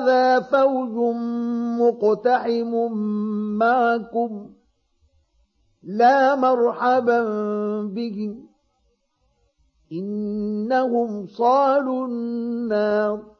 هذا فوج مقتحم معكم لا مرحبا بهم إنهم صالوا النار.